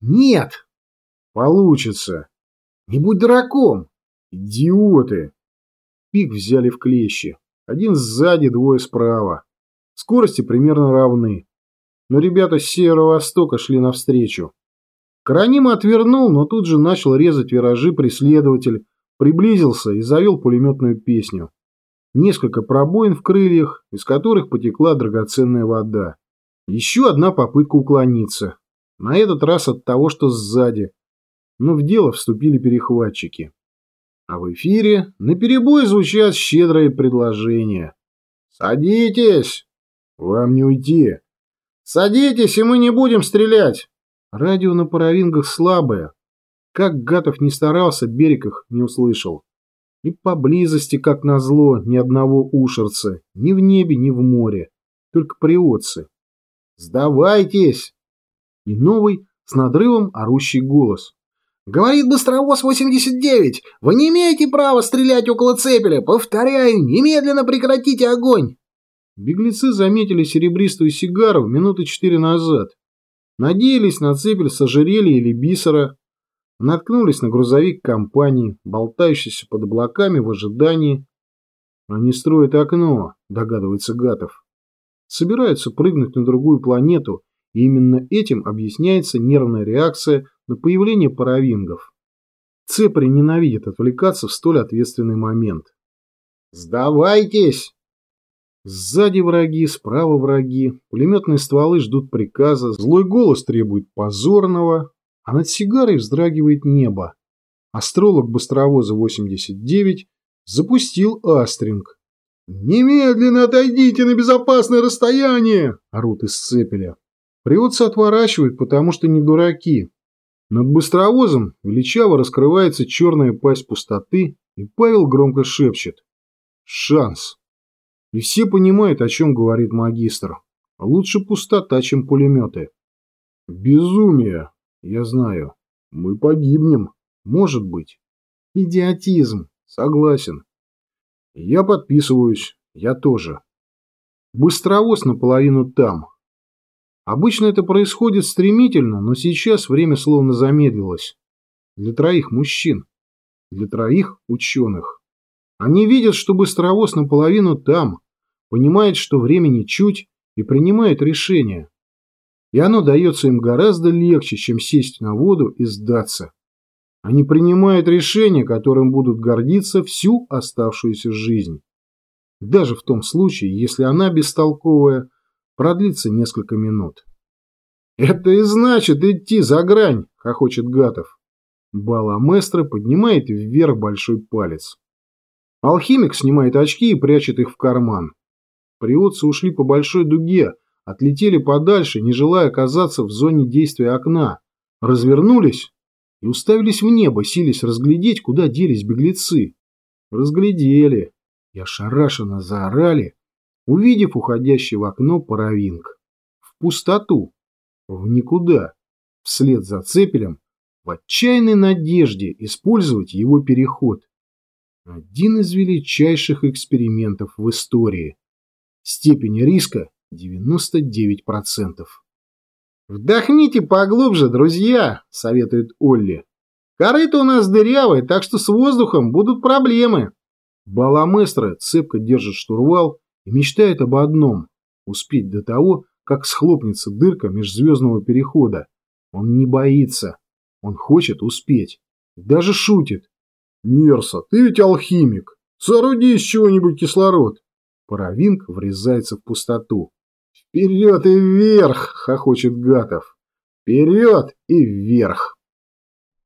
Нет! Получится. Не будь дураком! Идиоты! Пик взяли в клещи. Один сзади, двое справа. Скорости примерно равны. Но ребята с северо-востока шли навстречу. Каранима отвернул, но тут же начал резать виражи преследователь, приблизился и завел пулеметную песню. Несколько пробоин в крыльях, из которых потекла драгоценная вода. Еще одна попытка уклониться. На этот раз от того, что сзади. Но в дело вступили перехватчики. А в эфире наперебой звучат щедрые предложения. «Садитесь!» «Вам не уйти!» «Садитесь, и мы не будем стрелять!» Радио на паровингах слабое. Как Гатов не старался, берег их не услышал. И поблизости, как назло, ни одного ушерца, ни в небе, ни в море. Только приотцы. «Сдавайтесь!» И новый, с надрывом орущий голос. «Говорит Быстровоз 89! Вы не имеете права стрелять около цепеля! Повторяю, немедленно прекратите огонь!» Беглецы заметили серебристую сигару минуты четыре назад. Надеялись на цепель с ожерелья или бисера. Наткнулись на грузовик компании, болтающийся под облаками в ожидании. Они строят окно, догадывается Гатов. Собираются прыгнуть на другую планету, и именно этим объясняется нервная реакция на появление паровингов. Цепри ненавидит отвлекаться в столь ответственный момент. «Сдавайтесь!» Сзади враги, справа враги, пулеметные стволы ждут приказа, злой голос требует позорного, а над сигарой вздрагивает небо. Астролог быстровоза 89 запустил астринг. «Немедленно отойдите на безопасное расстояние!» – орут из цепеля. Приводцы отворачивают, потому что не дураки. Над быстровозом величаво раскрывается черная пасть пустоты, и Павел громко шепчет. Шанс. И все понимают, о чем говорит магистр. Лучше пустота, чем пулеметы. Безумие. Я знаю. Мы погибнем. Может быть. Идиотизм. Согласен. Я подписываюсь. Я тоже. Быстровоз наполовину там. Обычно это происходит стремительно, но сейчас время словно замедлилось. Для троих мужчин. Для троих ученых. Они видят, что быстровоз наполовину там, понимает, что времени чуть, и принимает решение. И оно дается им гораздо легче, чем сесть на воду и сдаться. Они принимают решение, которым будут гордиться всю оставшуюся жизнь. Даже в том случае, если она бестолковая, продлится несколько минут. «Это и значит идти за грань!» – хохочет Гатов. Баламестро поднимает вверх большой палец. Алхимик снимает очки и прячет их в карман. Приотцы ушли по большой дуге, отлетели подальше, не желая оказаться в зоне действия окна, развернулись и уставились в небо, сились разглядеть, куда делись беглецы. Разглядели и ошарашенно заорали, увидев уходящий в окно паровинг. В пустоту, в никуда, вслед за цепелем, в отчаянной надежде использовать его переход. Один из величайших экспериментов в истории. Степень риска 99%. «Вдохните поглубже, друзья», — советует Олли. «Корыто у нас дырявое, так что с воздухом будут проблемы». Баламестро цепко держит штурвал и мечтает об одном – успеть до того, как схлопнется дырка межзвездного перехода. Он не боится. Он хочет успеть. Даже шутит. «Мерса, ты ведь алхимик. Сооруди из чего-нибудь кислород». Паровинг врезается в пустоту. «Вперед и вверх!» – хохочет Гатов. «Вперед и вверх!»